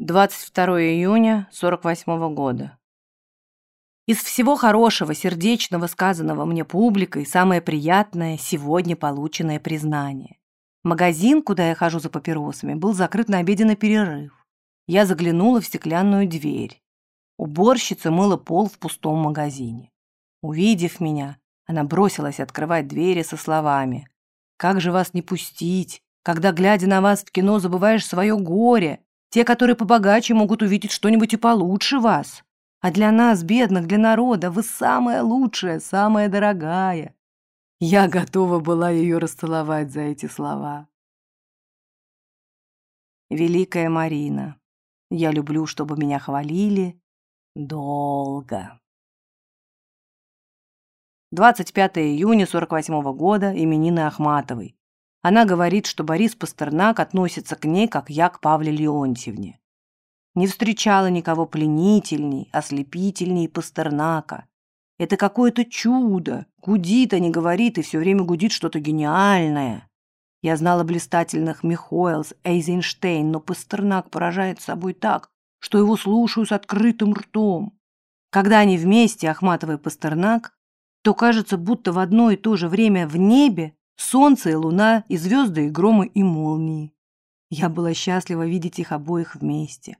22 июня 48 года. Из всего хорошего, сердечного, сказанного мне публикой, самое приятное – сегодня полученное признание. Магазин, куда я хожу за папиросами, был закрыт на обеденный перерыв. Я заглянула в стеклянную дверь. Уборщица мыла пол в пустом магазине. Увидев меня, она бросилась открывать двери со словами «Как же вас не пустить, когда, глядя на вас в кино, забываешь свое горе, те, которые побогаче, могут увидеть что-нибудь и получше вас. А для нас, бедных, для народа, вы самая лучшая, самая дорогая. Я готова была ее расцеловать за эти слова. Великая Марина, я люблю, чтобы меня хвалили долго. 25 июня 48 -го года, именины Ахматовой. Она говорит, что Борис Пастернак относится к ней, как я к Павле Леонтьевне. Не встречала никого пленительней, ослепительней Пастернака. Это какое-то чудо. Гудит, а не говорит, и все время гудит что-то гениальное. Я знала блистательных Михоэлс, Эйзенштейн, но Пастернак поражает собой так, что его слушаю с открытым ртом. Когда они вместе, Ахматова и Пастернак, то кажется, будто в одно и то же время в небе Солнце и луна, и звезды, и громы, и молнии. Я была счастлива видеть их обоих вместе.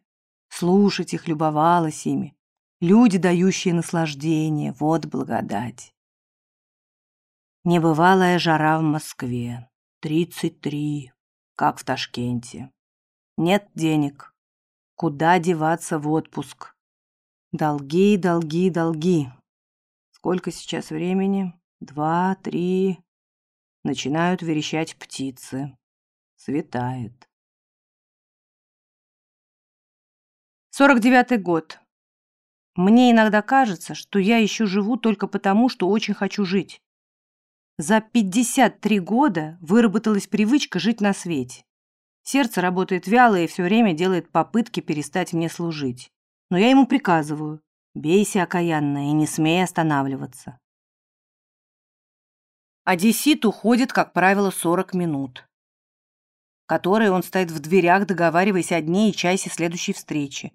Слушать их, любовалась ими. Люди, дающие наслаждение, вот благодать. Небывалая жара в Москве. Тридцать три, как в Ташкенте. Нет денег. Куда деваться в отпуск? Долги, долги, долги. Сколько сейчас времени? Два, три, Начинают верещать птицы. Светает. 49 год. Мне иногда кажется, что я еще живу только потому, что очень хочу жить. За 53 года выработалась привычка жить на свете. Сердце работает вяло и все время делает попытки перестать мне служить. Но я ему приказываю, бейся, окаянно, и не смей останавливаться. Одессит уходит, как правило, 40 минут, которые он стоит в дверях, договариваясь о дне и часе следующей встречи.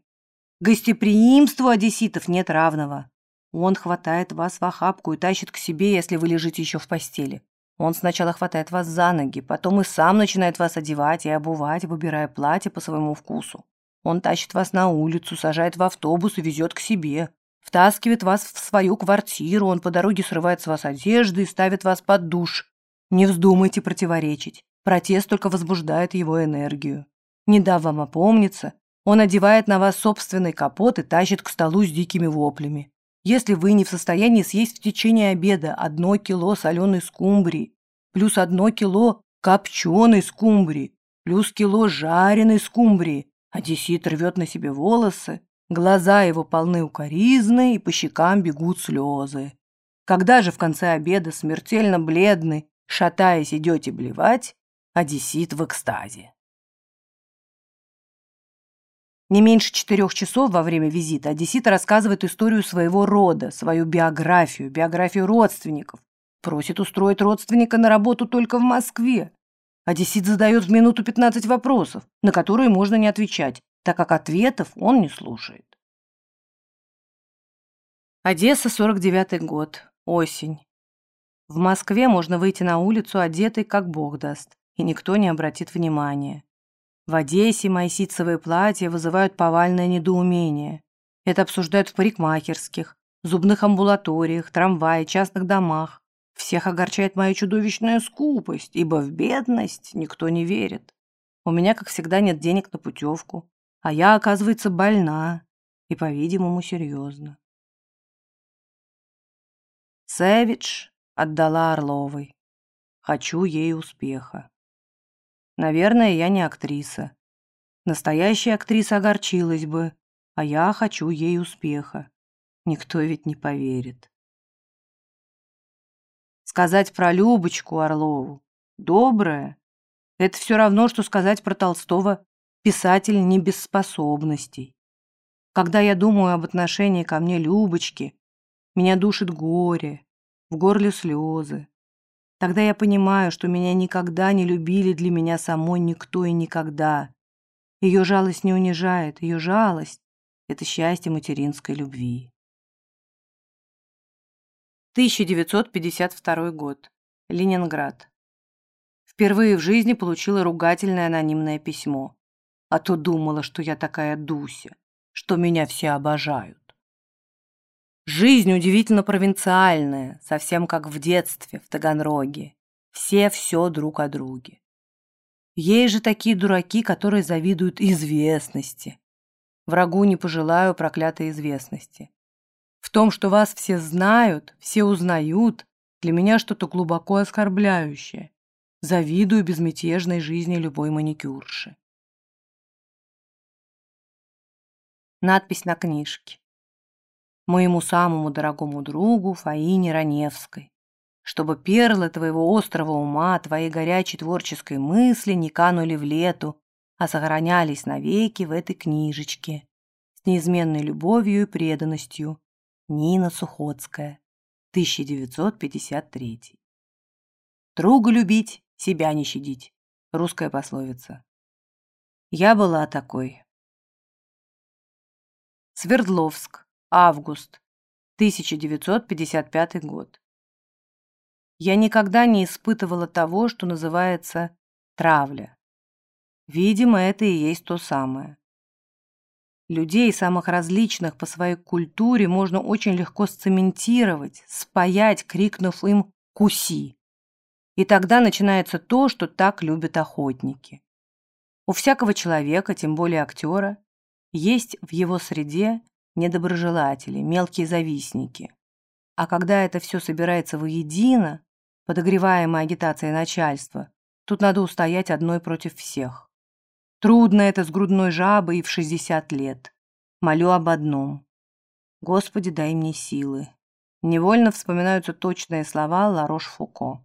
Гостеприимству одесситов нет равного. Он хватает вас в охапку и тащит к себе, если вы лежите еще в постели. Он сначала хватает вас за ноги, потом и сам начинает вас одевать и обувать, выбирая платье по своему вкусу. Он тащит вас на улицу, сажает в автобус и везет к себе. Втаскивает вас в свою квартиру, он по дороге срывает с вас одежды и ставит вас под душ. Не вздумайте противоречить. Протест только возбуждает его энергию. Не дав вам опомниться, он одевает на вас собственный капот и тащит к столу с дикими воплями. Если вы не в состоянии съесть в течение обеда одно кило соленой скумбрии, плюс одно кило копченой скумбрии, плюс кило жареной скумбрии, одессит рвет на себе волосы, Глаза его полны укоризны, и по щекам бегут слезы. Когда же в конце обеда, смертельно бледный, шатаясь, идете блевать, одессит в экстазе. Не меньше четырех часов во время визита одессит рассказывает историю своего рода, свою биографию, биографию родственников. Просит устроить родственника на работу только в Москве. Одессит задает в минуту 15 вопросов, на которые можно не отвечать, так как ответов он не слушает. Одесса, 49 год. Осень. В Москве можно выйти на улицу одетой, как бог даст, и никто не обратит внимания. В Одессе мои ситцевые платья вызывают повальное недоумение. Это обсуждают в парикмахерских, зубных амбулаториях, трамвае, частных домах. Всех огорчает моя чудовищная скупость, ибо в бедность никто не верит. У меня, как всегда, нет денег на путевку. А я, оказывается, больна и, по-видимому, серьезно. Сэвидж отдала Орловой. Хочу ей успеха. Наверное, я не актриса. Настоящая актриса огорчилась бы, а я хочу ей успеха. Никто ведь не поверит. Сказать про Любочку Орлову доброе — это все равно, что сказать про Толстого писатель не без способностей. Когда я думаю об отношении ко мне Любочки, меня душит горе, в горле слезы. Тогда я понимаю, что меня никогда не любили для меня самой никто и никогда. Ее жалость не унижает, ее жалость — это счастье материнской любви. 1952 год. Ленинград. Впервые в жизни получила ругательное анонимное письмо. А то думала, что я такая Дуся, что меня все обожают. Жизнь удивительно провинциальная, совсем как в детстве, в Таганроге. Все все друг о друге. Есть же такие дураки, которые завидуют известности. Врагу не пожелаю проклятой известности. В том, что вас все знают, все узнают, для меня что-то глубоко оскорбляющее. Завидую безмятежной жизни любой маникюрши. Надпись на книжке. Моему самому дорогому другу Фаине Раневской. Чтобы перлы твоего острого ума, твоей горячей творческой мысли не канули в лету, а сохранялись навеки в этой книжечке. С неизменной любовью и преданностью. Нина Сухоцкая. 1953. Друга любить, себя не щадить. Русская пословица. Я была такой. Свердловск. Август. 1955 год. Я никогда не испытывала того, что называется травля. Видимо, это и есть то самое. Людей, самых различных по своей культуре, можно очень легко сцементировать, спаять, крикнув им «куси». И тогда начинается то, что так любят охотники. У всякого человека, тем более актера, есть в его среде недоброжелатели, мелкие завистники. А когда это все собирается воедино, подогреваемая агитацией начальства, тут надо устоять одной против всех. Трудно это с грудной жабой и в 60 лет. Молю об одном. Господи, дай мне силы. Невольно вспоминаются точные слова Ларош-Фуко.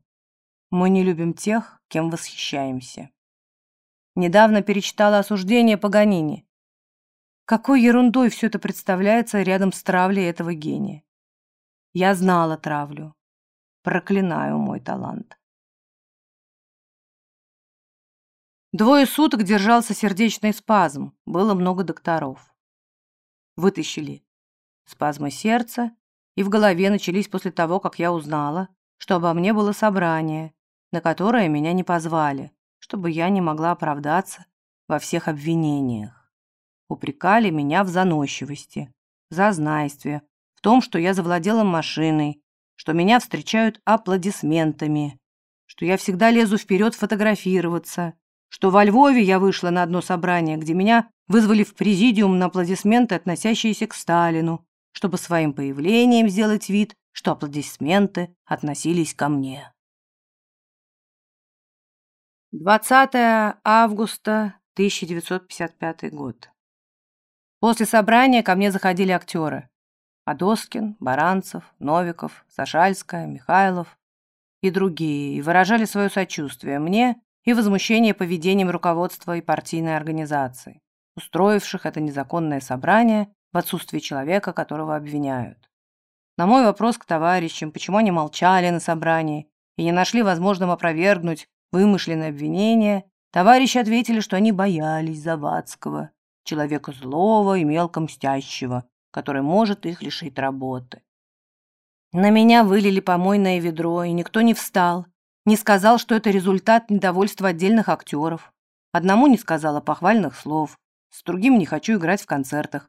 Мы не любим тех, кем восхищаемся. Недавно перечитала осуждение Паганини. Какой ерундой все это представляется рядом с травлей этого гения. Я знала травлю. Проклинаю мой талант. Двое суток держался сердечный спазм, было много докторов. Вытащили спазмы сердца, и в голове начались после того, как я узнала, что обо мне было собрание, на которое меня не позвали, чтобы я не могла оправдаться во всех обвинениях упрекали меня в заносчивости, зазнайстве, в том, что я завладела машиной, что меня встречают аплодисментами, что я всегда лезу вперед фотографироваться, что во Львове я вышла на одно собрание, где меня вызвали в президиум на аплодисменты, относящиеся к Сталину, чтобы своим появлением сделать вид, что аплодисменты относились ко мне. 20 августа 1955 год. После собрания ко мне заходили актеры. Адоскин, Баранцев, Новиков, Сашальская, Михайлов и другие, и выражали свое сочувствие мне и возмущение поведением руководства и партийной организации, устроивших это незаконное собрание в отсутствии человека, которого обвиняют. На мой вопрос к товарищам, почему они молчали на собрании и не нашли возможным опровергнуть вымышленное обвинение, товарищи ответили, что они боялись Завадского человека злого и мелко мстящего, который может их лишить работы. На меня вылили помойное ведро, и никто не встал, не сказал, что это результат недовольства отдельных актеров. Одному не сказала похвальных слов, с другим не хочу играть в концертах.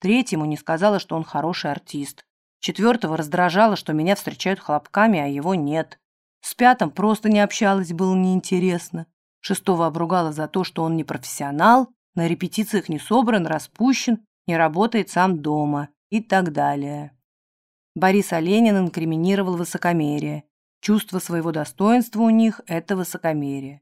Третьему не сказала, что он хороший артист. Четвертого раздражало, что меня встречают хлопками, а его нет. С пятым просто не общалась, было неинтересно. Шестого обругала за то, что он не профессионал, на репетициях не собран, распущен, не работает сам дома и так далее. Борис Оленин инкриминировал высокомерие. Чувство своего достоинства у них – это высокомерие.